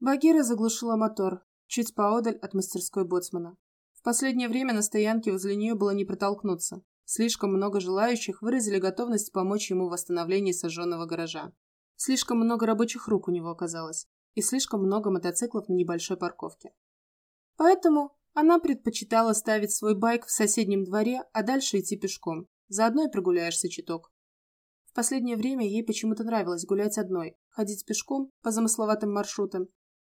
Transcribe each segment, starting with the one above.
Багира заглушила мотор, чуть поодаль от мастерской боцмана. В последнее время на стоянке возле нее было не протолкнуться. Слишком много желающих выразили готовность помочь ему в восстановлении сожженного гаража. Слишком много рабочих рук у него оказалось, и слишком много мотоциклов на небольшой парковке. Поэтому она предпочитала ставить свой байк в соседнем дворе, а дальше идти пешком. Заодно и прогуляешься чуток. В последнее время ей почему-то нравилось гулять одной, ходить пешком по замысловатым маршрутам,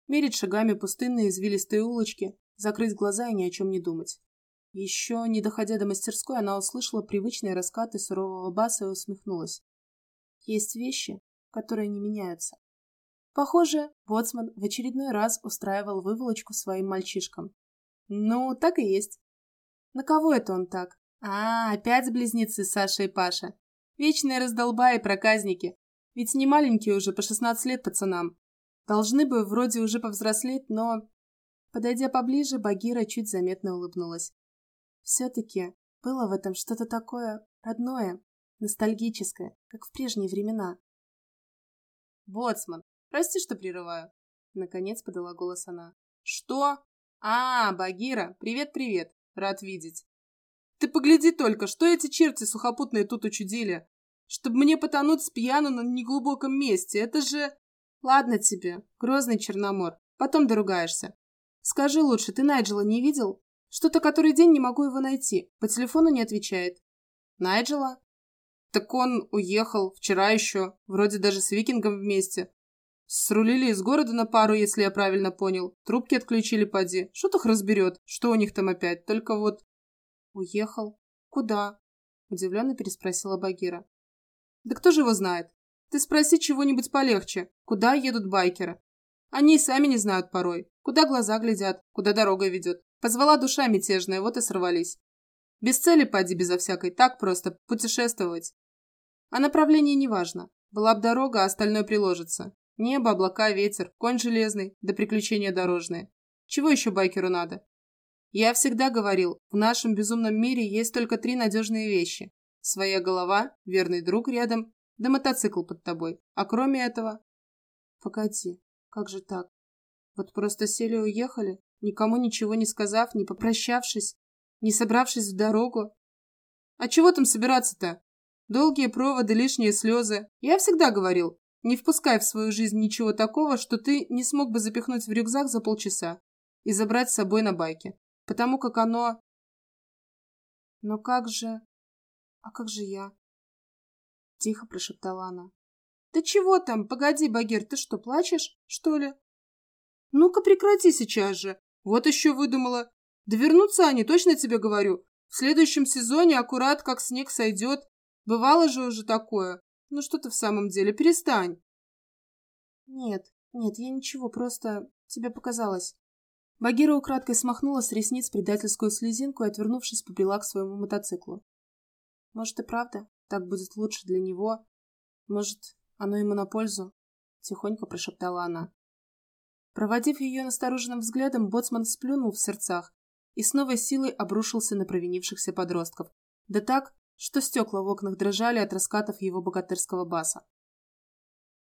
мерить шагами пустынные извилистые улочки, закрыть глаза и ни о чем не думать. Еще, не доходя до мастерской, она услышала привычные раскаты сурового баса и усмехнулась. Есть вещи, которые не меняются. Похоже, боцман в очередной раз устраивал выволочку своим мальчишкам. Ну, так и есть. На кого это он так? А, опять близнецы Саша и Паша. Вечные раздолбаи и проказники. Ведь не маленькие уже, по 16 лет пацанам. Должны бы вроде уже повзрослеть, но... Подойдя поближе, Багира чуть заметно улыбнулась. Все-таки было в этом что-то такое родное, ностальгическое, как в прежние времена. «Боцман, прости, что прерываю», — наконец подала голос она. «Что? А, Багира, привет-привет, рад видеть. Ты погляди только, что эти черти сухопутные тут учудили. Чтобы мне потонуть с пьяну на неглубоком месте, это же... Ладно тебе, грозный Черномор, потом доругаешься. Скажи лучше, ты Найджела не видел? Что-то который день не могу его найти. По телефону не отвечает. Найджела? Так он уехал вчера еще, вроде даже с Викингом вместе. Срулили из города на пару, если я правильно понял. Трубки отключили, поди. Что их разберет? Что у них там опять? Только вот... Уехал? Куда? Удивленно переспросила Багира. Да кто же его знает? Ты спроси чего-нибудь полегче. Куда едут байкеры? Они и сами не знают порой. Куда глаза глядят, куда дорога ведет. Позвала душа мятежная, вот и сорвались. Без цели поди безо всякой, так просто, путешествовать. А направление не важно. Была б дорога, а остальное приложится. Небо, облака, ветер, конь железный, да приключения дорожные. Чего еще байкеру надо? Я всегда говорил, в нашем безумном мире есть только три надежные вещи. Своя голова, верный друг рядом, да мотоцикл под тобой. А кроме этого... Погоди, как же так? Вот просто сели и уехали? никому ничего не сказав, не попрощавшись, не собравшись в дорогу. А чего там собираться-то? Долгие проводы, лишние слезы. Я всегда говорил, не впускай в свою жизнь ничего такого, что ты не смог бы запихнуть в рюкзак за полчаса и забрать с собой на байке, потому как оно... Но как же... А как же я? Тихо прошептала она. Да чего там? Погоди, Багир, ты что, плачешь, что ли? Ну-ка прекрати сейчас же. Вот еще выдумала. Да вернутся они, точно тебе говорю. В следующем сезоне аккурат как снег сойдет. Бывало же уже такое. Ну что ты в самом деле, перестань. Нет, нет, я ничего, просто тебе показалось. Багира украдкой смахнула с ресниц предательскую слезинку и, отвернувшись, побрела к своему мотоциклу. Может и правда, так будет лучше для него. Может, оно ему на пользу? Тихонько прошептала она. Проводив ее настороженным взглядом, боцман сплюнул в сердцах и с новой силой обрушился на провинившихся подростков. Да так, что стекла в окнах дрожали от раскатов его богатырского баса.